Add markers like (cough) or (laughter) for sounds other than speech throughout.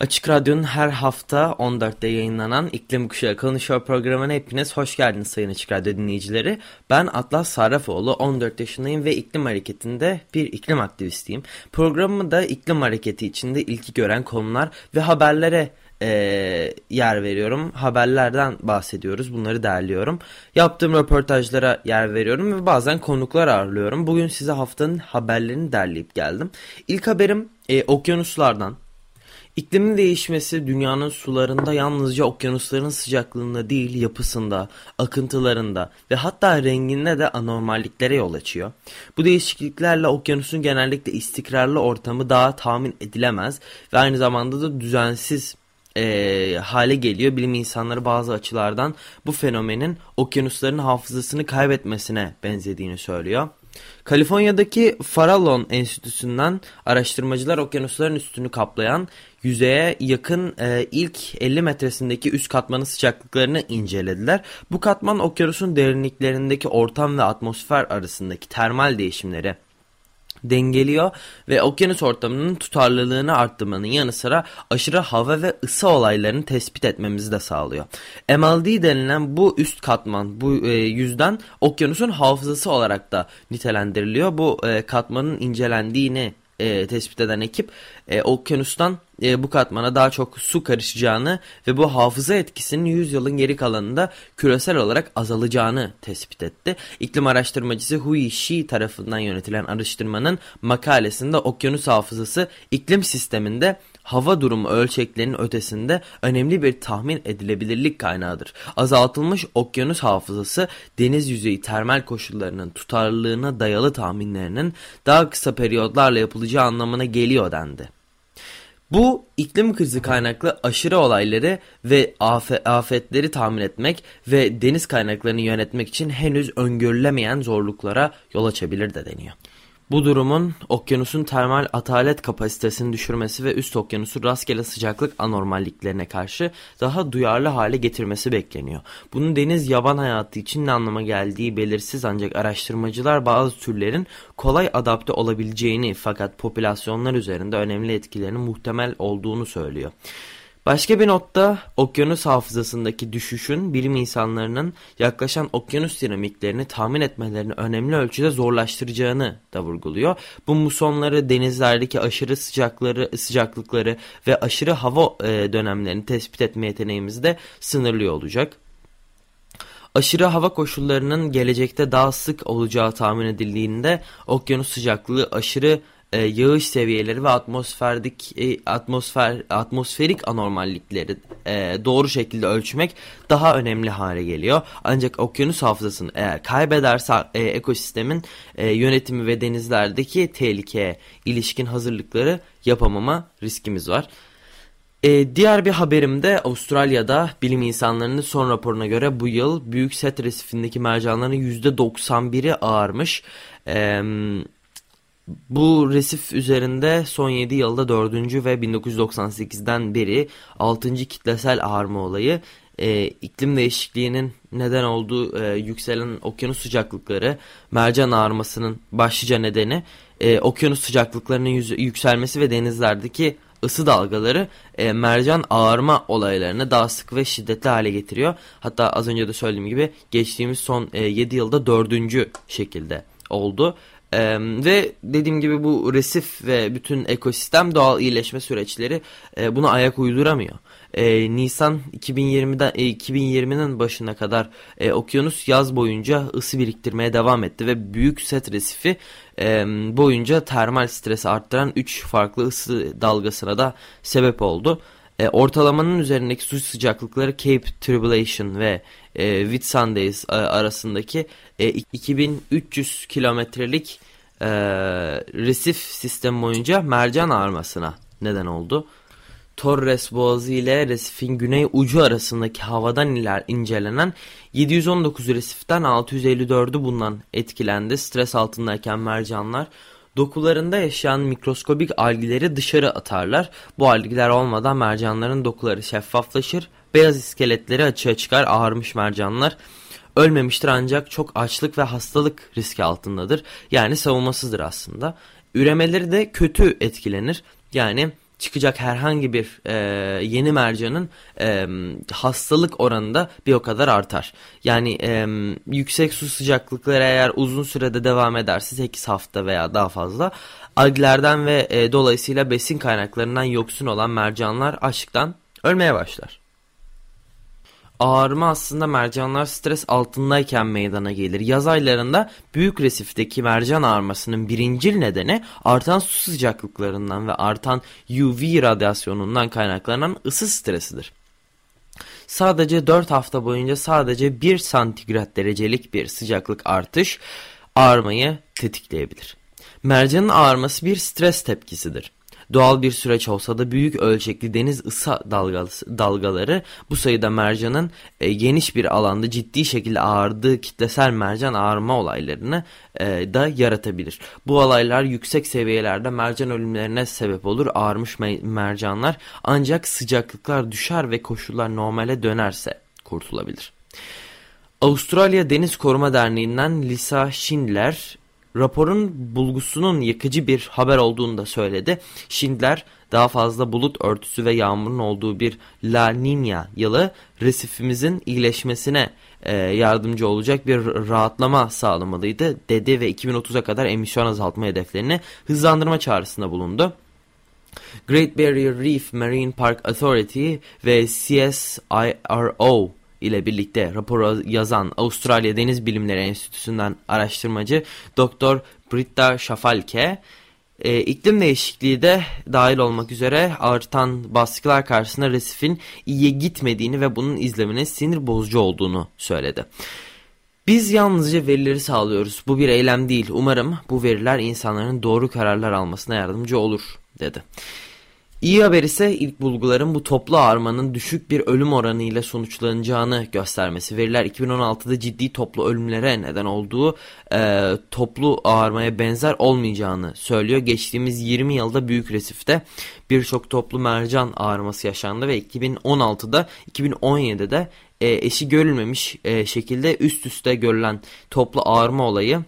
Açık Radyo'nun her hafta 14'te yayınlanan İklim Kuşağı Konuşuyor programına hepiniz hoş geldiniz Sayın Açık Radyo dinleyicileri. Ben Atlas Sarrafoğlu, 14 yaşındayım ve iklim hareketinde bir iklim aktivistiyim. Programımı da iklim hareketi içinde ilki gören konular ve haberlere e, yer veriyorum. Haberlerden bahsediyoruz. Bunları derliyorum. Yaptığım röportajlara yer veriyorum ve bazen konuklar ağırlıyorum. Bugün size haftanın haberlerini derleyip geldim. İlk haberim e, okyanuslardan. İklimin değişmesi dünyanın sularında yalnızca okyanusların sıcaklığında değil yapısında, akıntılarında ve hatta renginde de anormalliklere yol açıyor. Bu değişikliklerle okyanusun genellikle istikrarlı ortamı daha tahmin edilemez ve aynı zamanda da düzensiz e, hale geliyor. Bilim insanları bazı açılardan bu fenomenin okyanusların hafızasını kaybetmesine benzediğini söylüyor. Kaliforniya'daki Farallon Enstitüsü'nden araştırmacılar okyanusların üstünü kaplayan yüzeye yakın e, ilk 50 metresindeki üst katmanın sıcaklıklarını incelediler. Bu katman okyanusun derinliklerindeki ortam ve atmosfer arasındaki termal değişimleri dengeliyor ve okyanus ortamının tutarlılığını arttırmanın yanı sıra aşırı hava ve ısı olaylarını tespit etmemizi de sağlıyor. MLD denilen bu üst katman bu e, yüzden okyanusun hafızası olarak da nitelendiriliyor. Bu e, katmanın incelendiğini e, tespit eden ekip e, okyanustan e, bu katmana daha çok su karışacağını ve bu hafıza etkisinin 100 yılın geri kalanında küresel olarak azalacağını tespit etti. İklim araştırmacısı Hui Shi tarafından yönetilen araştırmanın makalesinde okyanus hafızası iklim sisteminde hava durumu ölçeklerinin ötesinde önemli bir tahmin edilebilirlik kaynağıdır. Azaltılmış okyanus hafızası deniz yüzeyi termal koşullarının tutarlılığına dayalı tahminlerinin daha kısa periyotlarla yapılacağı anlamına geliyor dendi. Bu iklim krizi kaynaklı aşırı olayları ve afetleri tahmin etmek ve deniz kaynaklarını yönetmek için henüz öngörülemeyen zorluklara yol açabilir de deniyor. Bu durumun okyanusun termal atalet kapasitesini düşürmesi ve üst okyanusu rastgele sıcaklık anormalliklerine karşı daha duyarlı hale getirmesi bekleniyor. Bunun deniz yaban hayatı için ne anlama geldiği belirsiz ancak araştırmacılar bazı türlerin kolay adapte olabileceğini fakat popülasyonlar üzerinde önemli etkilerinin muhtemel olduğunu söylüyor. Başka bir notta okyanus hafızasındaki düşüşün bilim insanlarının yaklaşan okyanus dinamiklerini tahmin etmelerini önemli ölçüde zorlaştıracağını da vurguluyor. Bu musonları denizlerdeki aşırı sıcakları, sıcaklıkları ve aşırı hava e, dönemlerini tespit etme yeteneğimizi de sınırlıyor olacak. Aşırı hava koşullarının gelecekte daha sık olacağı tahmin edildiğinde okyanus sıcaklığı aşırı e, yağış seviyeleri ve atmosferdik e, atmosfer atmosferik anormallikleri e, doğru şekilde ölçmek daha önemli hale geliyor. Ancak okyanus hafızasını eğer kaybederse e, ekosistemin e, yönetimi ve denizlerdeki tehlikeye ilişkin hazırlıkları yapamama riskimiz var. Ee, diğer bir haberimde Avustralya'da bilim insanlarının son raporuna göre bu yıl Büyük Set Resifi'ndeki mercanların %91'i ağarmış. Ee, bu resif üzerinde son 7 yılda 4. ve 1998'den beri 6. kitlesel ağarma olayı e, iklim değişikliğinin neden olduğu e, yükselen okyanus sıcaklıkları mercan ağarmasının başlıca nedeni e, okyanus sıcaklıklarının yüz, yükselmesi ve denizlerdeki ısı dalgaları e, mercan ağarma olaylarını daha sık ve şiddetli hale getiriyor. Hatta az önce de söylediğim gibi geçtiğimiz son e, 7 yılda dördüncü şekilde oldu. Ee, ve dediğim gibi bu resif ve bütün ekosistem doğal iyileşme süreçleri e, buna ayak uyduramıyor. E, Nisan 2020'den e, 2020'nin başına kadar e, okyanus yaz boyunca ısı biriktirmeye devam etti ve büyük set resifi e, boyunca termal stresi arttıran 3 farklı ısı dalgasına da sebep oldu. E, ortalamanın üzerindeki su sıcaklıkları Cape Tribulation ve e, Whitsundays e, arasındaki e, 2300 kilometrelik e, resif sistem boyunca mercan ağarmasına neden oldu. Torres Boğazı ile resifin güney ucu arasındaki havadan iler incelenen 719 resiften 654'ü bundan etkilendi. Stres altındayken mercanlar dokularında yaşayan mikroskobik algileri dışarı atarlar. Bu algiler olmadan mercanların dokuları şeffaflaşır, beyaz iskeletleri açığa çıkar ağarmış mercanlar ölmemiştir ancak çok açlık ve hastalık riski altındadır. Yani savunmasızdır aslında. Üremeleri de kötü etkilenir. Yani çıkacak herhangi bir e, yeni mercanın e, hastalık oranında bir o kadar artar. Yani e, yüksek su sıcaklıkları eğer uzun sürede devam ederse 8 hafta veya daha fazla alglerden ve e, dolayısıyla besin kaynaklarından yoksun olan mercanlar açlıktan ölmeye başlar. Ağarma aslında mercanlar stres altındayken meydana gelir. Yaz aylarında büyük resifteki mercan ağarmasının birincil nedeni artan su sıcaklıklarından ve artan UV radyasyonundan kaynaklanan ısı stresidir. Sadece 4 hafta boyunca sadece 1 santigrat derecelik bir sıcaklık artış ağarmayı tetikleyebilir. Mercanın ağarması bir stres tepkisidir. Doğal bir süreç olsa da büyük ölçekli deniz ısı dalgaları bu sayıda mercanın e, geniş bir alanda ciddi şekilde ağırdığı kitlesel mercan ağırma olaylarını e, da yaratabilir. Bu olaylar yüksek seviyelerde mercan ölümlerine sebep olur. Ağarmış mercanlar ancak sıcaklıklar düşer ve koşullar normale dönerse kurtulabilir. Avustralya Deniz Koruma Derneği'nden Lisa Schindler raporun bulgusunun yakıcı bir haber olduğunu da söyledi. Schindler daha fazla bulut örtüsü ve yağmurun olduğu bir La Nina yılı resifimizin iyileşmesine e, yardımcı olacak bir rahatlama sağlamalıydı dedi ve 2030'a kadar emisyon azaltma hedeflerini hızlandırma çağrısında bulundu. Great Barrier Reef Marine Park Authority ve CSIRO ile birlikte raporu yazan Avustralya Deniz Bilimleri Enstitüsü'nden araştırmacı Dr. Britta Şafalke, e, iklim değişikliği de dahil olmak üzere artan baskılar karşısında resifin iyiye gitmediğini ve bunun izleminin sinir bozucu olduğunu söyledi. Biz yalnızca verileri sağlıyoruz. Bu bir eylem değil. Umarım bu veriler insanların doğru kararlar almasına yardımcı olur, dedi. İyi haber ise ilk bulguların bu toplu ağarmanın düşük bir ölüm oranı ile sonuçlanacağını göstermesi. Veriler 2016'da ciddi toplu ölümlere neden olduğu e, toplu ağarmaya benzer olmayacağını söylüyor. Geçtiğimiz 20 yılda Büyük Resif'te birçok toplu mercan ağarması yaşandı ve 2016'da 2017'de e, eşi görülmemiş e, şekilde üst üste görülen toplu ağarma olayı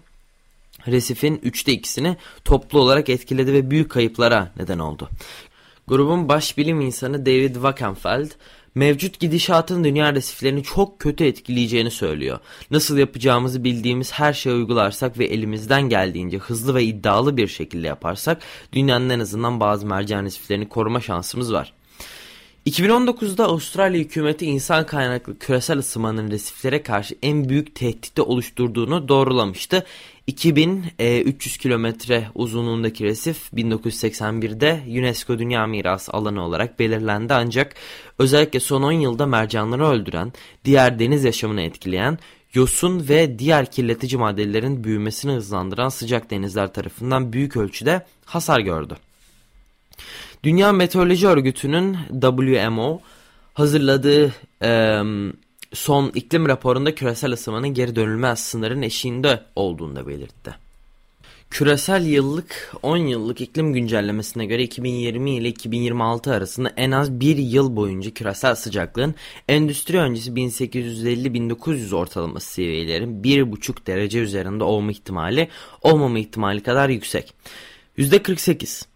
resifin üçte ikisini toplu olarak etkiledi ve büyük kayıplara neden oldu. Grubun baş bilim insanı David Wackenfeld mevcut gidişatın dünya resiflerini çok kötü etkileyeceğini söylüyor. Nasıl yapacağımızı bildiğimiz her şeyi uygularsak ve elimizden geldiğince hızlı ve iddialı bir şekilde yaparsak dünyanın en azından bazı mercan resiflerini koruma şansımız var. 2019'da Avustralya hükümeti insan kaynaklı küresel ısınmanın resiflere karşı en büyük tehditte oluşturduğunu doğrulamıştı. 2300 e, kilometre uzunluğundaki resif 1981'de UNESCO Dünya Mirası alanı olarak belirlendi ancak özellikle son 10 yılda mercanları öldüren, diğer deniz yaşamını etkileyen, yosun ve diğer kirletici maddelerin büyümesini hızlandıran sıcak denizler tarafından büyük ölçüde hasar gördü. Dünya Meteoroloji Örgütü'nün WMO hazırladığı e, son iklim raporunda küresel ısınmanın geri dönülmez sınırın eşiğinde olduğunu da belirtti. Küresel yıllık 10 yıllık iklim güncellemesine göre 2020 ile 2026 arasında en az bir yıl boyunca küresel sıcaklığın endüstri öncesi 1850-1900 ortalaması seviyelerin 1,5 derece üzerinde olma ihtimali olmama ihtimali kadar yüksek. %48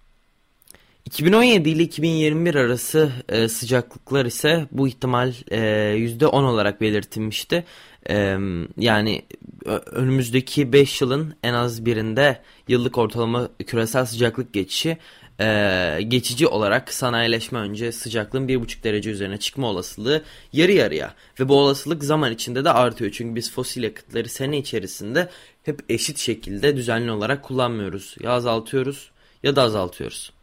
2017 ile 2021 arası e, sıcaklıklar ise bu ihtimal e, %10 olarak belirtilmişti. E, yani önümüzdeki 5 yılın en az birinde yıllık ortalama küresel sıcaklık geçişi e, geçici olarak sanayileşme önce sıcaklığın 1,5 derece üzerine çıkma olasılığı yarı yarıya. Ve bu olasılık zaman içinde de artıyor. Çünkü biz fosil yakıtları sene içerisinde hep eşit şekilde düzenli olarak kullanmıyoruz. Ya azaltıyoruz ya da azaltıyoruz.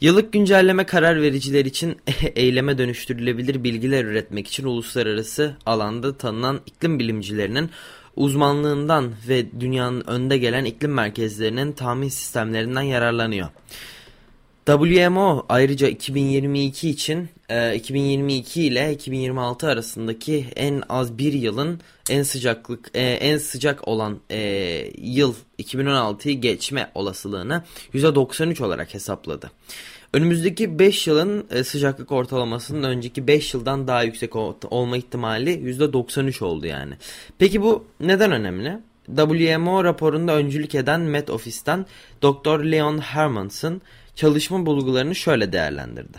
Yıllık güncelleme karar vericiler için (laughs) eyleme dönüştürülebilir bilgiler üretmek için uluslararası alanda tanınan iklim bilimcilerinin uzmanlığından ve dünyanın önde gelen iklim merkezlerinin tahmin sistemlerinden yararlanıyor. WMO ayrıca 2022 için 2022 e, ile 2026 arasındaki en az bir yılın en sıcaklık e, en sıcak olan e, yıl 2016'yı geçme olasılığını %93 olarak hesapladı. Önümüzdeki 5 yılın sıcaklık ortalamasının önceki 5 yıldan daha yüksek olma ihtimali %93 oldu yani. Peki bu neden önemli? WMO raporunda öncülük eden Met Office'ten Dr. Leon Hermans'ın çalışma bulgularını şöyle değerlendirdi.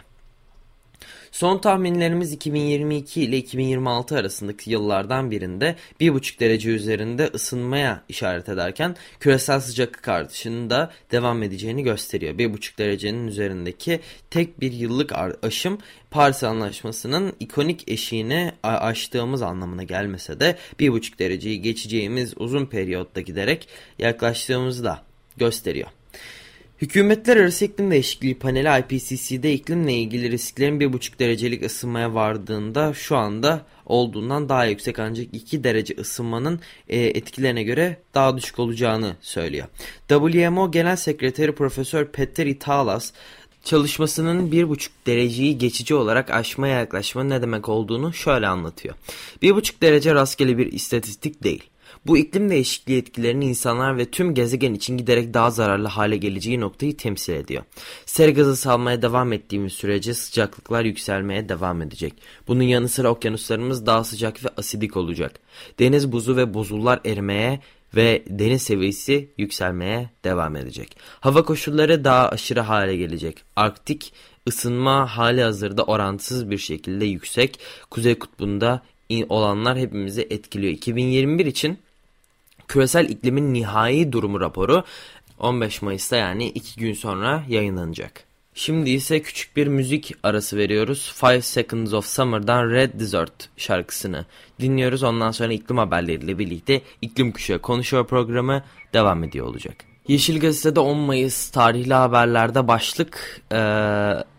Son tahminlerimiz 2022 ile 2026 arasındaki yıllardan birinde 1,5 derece üzerinde ısınmaya işaret ederken küresel sıcaklık artışının da devam edeceğini gösteriyor. 1,5 derecenin üzerindeki tek bir yıllık aşım Paris Anlaşması'nın ikonik eşiğini aştığımız anlamına gelmese de 1,5 dereceyi geçeceğimiz uzun periyotta giderek yaklaştığımızı da gösteriyor. Hükümetler Arası İklim Değişikliği Paneli IPCC'de iklimle ilgili risklerin 1,5 derecelik ısınmaya vardığında şu anda olduğundan daha yüksek ancak 2 derece ısınmanın e, etkilerine göre daha düşük olacağını söylüyor. WMO Genel Sekreteri Profesör Peter Italas çalışmasının 1,5 dereceyi geçici olarak aşmaya yaklaşmanın ne demek olduğunu şöyle anlatıyor. 1,5 derece rastgele bir istatistik değil. Bu iklim değişikliği etkilerinin insanlar ve tüm gezegen için giderek daha zararlı hale geleceği noktayı temsil ediyor. Sera gazı salmaya devam ettiğimiz sürece sıcaklıklar yükselmeye devam edecek. Bunun yanı sıra okyanuslarımız daha sıcak ve asidik olacak. Deniz buzu ve buzullar erimeye ve deniz seviyesi yükselmeye devam edecek. Hava koşulları daha aşırı hale gelecek. Arktik ısınma hali hazırda orantısız bir şekilde yüksek. Kuzey kutbunda olanlar hepimizi etkiliyor. 2021 için küresel iklimin nihai durumu raporu 15 Mayıs'ta yani 2 gün sonra yayınlanacak. Şimdi ise küçük bir müzik arası veriyoruz. Five Seconds of Summer'dan Red Desert şarkısını dinliyoruz. Ondan sonra iklim haberleriyle birlikte iklim kuşağı konuşuyor programı devam ediyor olacak. Yeşil Gazete'de 10 Mayıs tarihli haberlerde başlık e,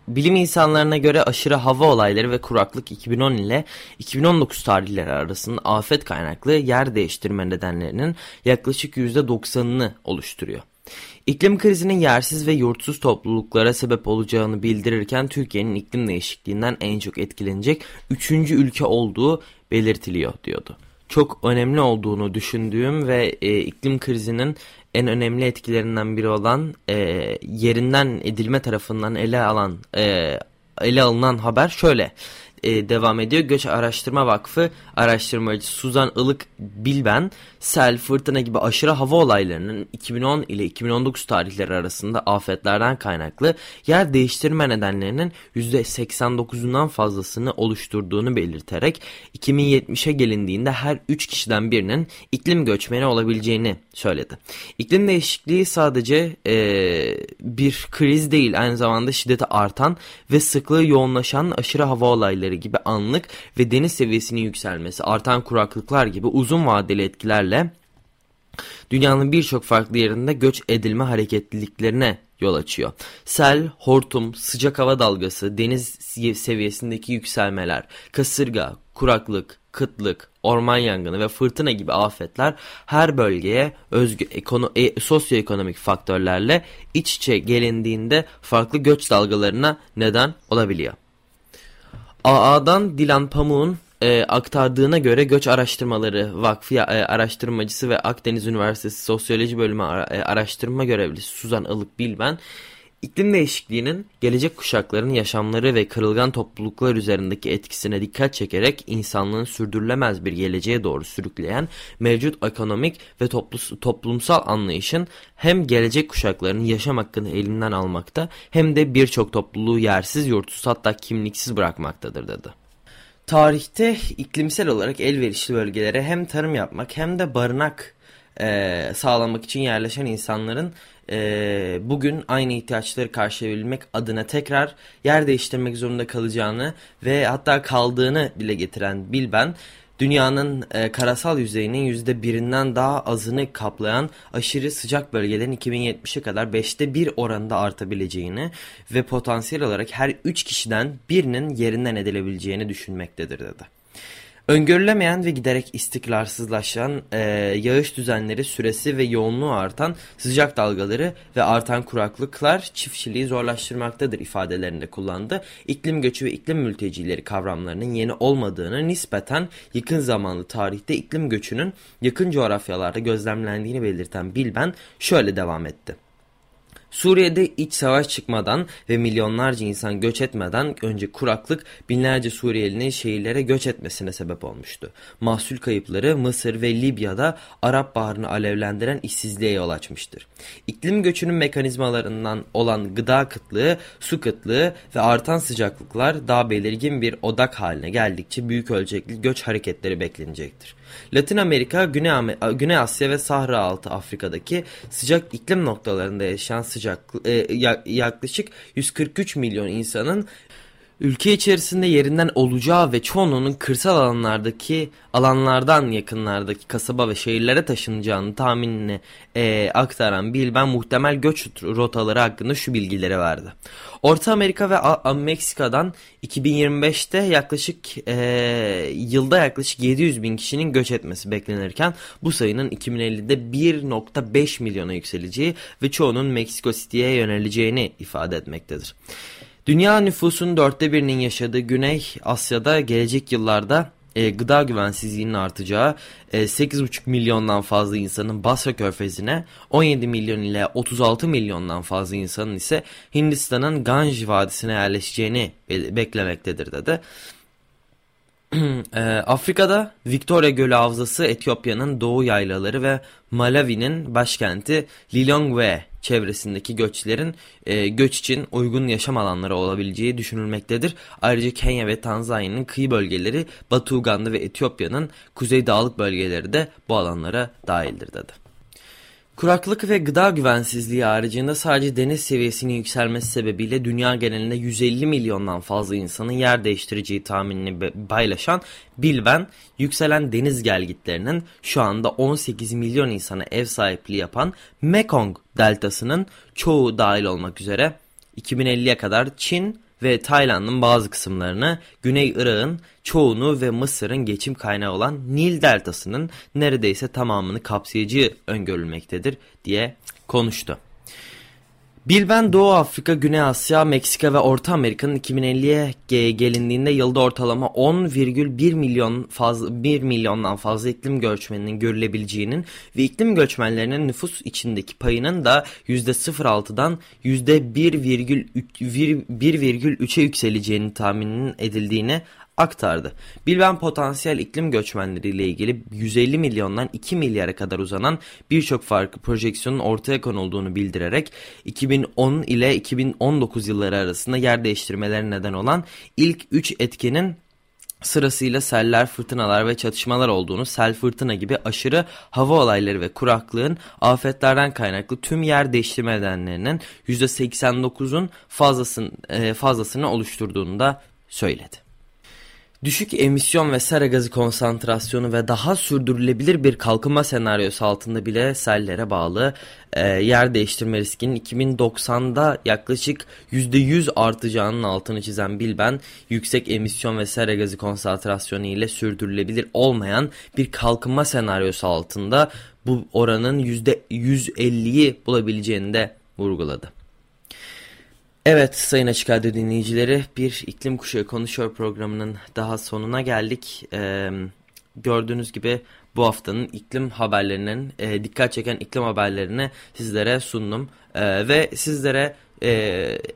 bilim insanlarına göre aşırı hava olayları ve kuraklık 2010 ile 2019 tarihleri arasında afet kaynaklı yer değiştirme nedenlerinin yaklaşık %90'ını oluşturuyor. İklim krizinin yersiz ve yurtsuz topluluklara sebep olacağını bildirirken Türkiye'nin iklim değişikliğinden en çok etkilenecek 3. ülke olduğu belirtiliyor diyordu. Çok önemli olduğunu düşündüğüm ve e, iklim krizinin en önemli etkilerinden biri olan e, yerinden edilme tarafından ele alan e, ele alınan haber şöyle e, devam ediyor. Göç Araştırma Vakfı araştırmacı Suzan Ilık Bilben, sel, fırtına gibi aşırı hava olaylarının 2010 ile 2019 tarihleri arasında afetlerden kaynaklı yer değiştirme nedenlerinin %89'undan fazlasını oluşturduğunu belirterek 2070'e gelindiğinde her 3 kişiden birinin iklim göçmeni olabileceğini söyledi. İklim değişikliği sadece e, bir kriz değil aynı zamanda şiddeti artan ve sıklığı yoğunlaşan aşırı hava olayları gibi anlık ve deniz seviyesinin yükselmesi, artan kuraklıklar gibi uzun vadeli etkilerle dünyanın birçok farklı yerinde göç edilme hareketliliklerine yol açıyor. Sel, hortum, sıcak hava dalgası, deniz seviyesindeki yükselmeler, kasırga, kuraklık, kıtlık, orman yangını ve fırtına gibi afetler her bölgeye özgü ekono e, sosyoekonomik faktörlerle iç içe gelindiğinde farklı göç dalgalarına neden olabiliyor. AA'dan Dilan Pamuk'un e, aktardığına göre Göç Araştırmaları Vakfı e, araştırmacısı ve Akdeniz Üniversitesi Sosyoloji Bölümü ara, e, araştırma görevlisi Suzan Ilık Bilben İklim değişikliğinin gelecek kuşakların yaşamları ve kırılgan topluluklar üzerindeki etkisine dikkat çekerek insanlığın sürdürülemez bir geleceğe doğru sürükleyen mevcut ekonomik ve toplumsal anlayışın hem gelecek kuşakların yaşam hakkını elinden almakta hem de birçok topluluğu yersiz, yurtsuz hatta kimliksiz bırakmaktadır dedi. Tarihte iklimsel olarak elverişli bölgelere hem tarım yapmak hem de barınak e, sağlamak için yerleşen insanların e, bugün aynı ihtiyaçları karşılayabilmek adına tekrar yer değiştirmek zorunda kalacağını ve hatta kaldığını dile getiren Bilben, dünyanın e, karasal yüzeyinin yüzde birinden daha azını kaplayan aşırı sıcak bölgelerin 2070'e kadar beşte bir oranında artabileceğini ve potansiyel olarak her üç kişiden birinin yerinden edilebileceğini düşünmektedir dedi. Öngörülemeyen ve giderek istikrarsızlaşan e, yağış düzenleri süresi ve yoğunluğu artan sıcak dalgaları ve artan kuraklıklar çiftçiliği zorlaştırmaktadır ifadelerinde kullandı. İklim göçü ve iklim mültecileri kavramlarının yeni olmadığını nispeten yakın zamanlı tarihte iklim göçünün yakın coğrafyalarda gözlemlendiğini belirten Bilben şöyle devam etti. Suriye'de iç savaş çıkmadan ve milyonlarca insan göç etmeden önce kuraklık binlerce Suriyelinin şehirlere göç etmesine sebep olmuştu. Mahsul kayıpları Mısır ve Libya'da Arap Baharı'nı alevlendiren işsizliğe yol açmıştır. İklim göçünün mekanizmalarından olan gıda kıtlığı, su kıtlığı ve artan sıcaklıklar daha belirgin bir odak haline geldikçe büyük ölçekli göç hareketleri beklenecektir. Latin Amerika, Güney, Güney Asya ve Sahra altı Afrika'daki sıcak iklim noktalarında yaşayan sıcak e, yaklaşık 143 milyon insanın ülke içerisinde yerinden olacağı ve çoğunluğunun kırsal alanlardaki alanlardan yakınlardaki kasaba ve şehirlere taşınacağını tahminini e, aktaran Bilben muhtemel göç rotaları hakkında şu bilgileri verdi. Orta Amerika ve A Meksika'dan 2025'te yaklaşık e, yılda yaklaşık 700 bin kişinin göç etmesi beklenirken bu sayının 2050'de 1.5 milyona yükseleceği ve çoğunun Meksiko City'ye yöneleceğini ifade etmektedir. Dünya nüfusunun dörtte birinin yaşadığı Güney Asya'da gelecek yıllarda e, gıda güvensizliğinin artacağı, e, 8,5 milyondan fazla insanın Basra Körfezi'ne, 17 milyon ile 36 milyondan fazla insanın ise Hindistan'ın Ganj Vadisi'ne yerleşeceğini beklemektedir dedi. E, Afrika'da Victoria Gölü Havzası Etiyopya'nın doğu yaylaları ve Malawi'nin başkenti Lilongwe çevresindeki göçlerin e, göç için uygun yaşam alanları olabileceği düşünülmektedir. Ayrıca Kenya ve Tanzanya'nın kıyı bölgeleri, Batı Uganda ve Etiyopya'nın kuzey dağlık bölgeleri de bu alanlara dahildir dedi. Kuraklık ve gıda güvensizliği haricinde sadece deniz seviyesinin yükselmesi sebebiyle dünya genelinde 150 milyondan fazla insanın yer değiştireceği tahminini paylaşan Bilben, yükselen deniz gelgitlerinin şu anda 18 milyon insana ev sahipliği yapan Mekong deltasının çoğu dahil olmak üzere 2050'ye kadar Çin ve Tayland'ın bazı kısımlarını, Güney Irak'ın çoğunu ve Mısır'ın geçim kaynağı olan Nil Deltası'nın neredeyse tamamını kapsayıcı öngörülmektedir diye konuştu. Bilben Doğu Afrika, Güney Asya, Meksika ve Orta Amerika'nın 2050'ye gelindiğinde yılda ortalama 10,1 milyon fazla 1 milyondan fazla iklim göçmeninin görülebileceğinin ve iklim göçmenlerinin nüfus içindeki payının da %0.6'dan %1,3'e yükseleceğini tahminin edildiğini aktardı. Bilben potansiyel iklim göçmenleriyle ilgili 150 milyondan 2 milyara kadar uzanan birçok farklı projeksiyonun ortaya konulduğunu bildirerek 2010 ile 2019 yılları arasında yer değiştirmeleri neden olan ilk 3 etkenin sırasıyla seller, fırtınalar ve çatışmalar olduğunu, sel fırtına gibi aşırı hava olayları ve kuraklığın afetlerden kaynaklı tüm yer değiştirme nedenlerinin %89'un fazlasını, e, fazlasını oluşturduğunu da söyledi. Düşük emisyon ve sera gazı konsantrasyonu ve daha sürdürülebilir bir kalkınma senaryosu altında bile sellere bağlı e, yer değiştirme riskinin 2090'da yaklaşık %100 artacağının altını çizen Bilben, yüksek emisyon ve sera gazı konsantrasyonu ile sürdürülebilir olmayan bir kalkınma senaryosu altında bu oranın %150'yi bulabileceğini de vurguladı. Evet Sayın Açık Radyo dinleyicileri bir iklim kuşağı konuşuyor programının daha sonuna geldik. Ee, gördüğünüz gibi bu haftanın iklim haberlerinin e, dikkat çeken iklim haberlerini sizlere sundum. E, ve sizlere e,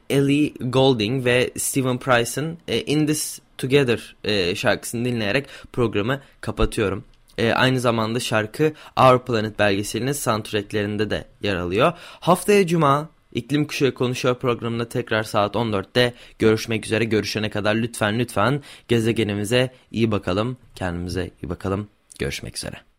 Ellie Goulding ve Stephen Price'ın e, In This Together e, şarkısını dinleyerek programı kapatıyorum. E, aynı zamanda şarkı Our Planet belgeselinin soundtracklerinde de yer alıyor. Haftaya Cuma İklim Kuşağı Konuşuyor programında tekrar saat 14'te görüşmek üzere. Görüşene kadar lütfen lütfen gezegenimize iyi bakalım. Kendimize iyi bakalım. Görüşmek üzere.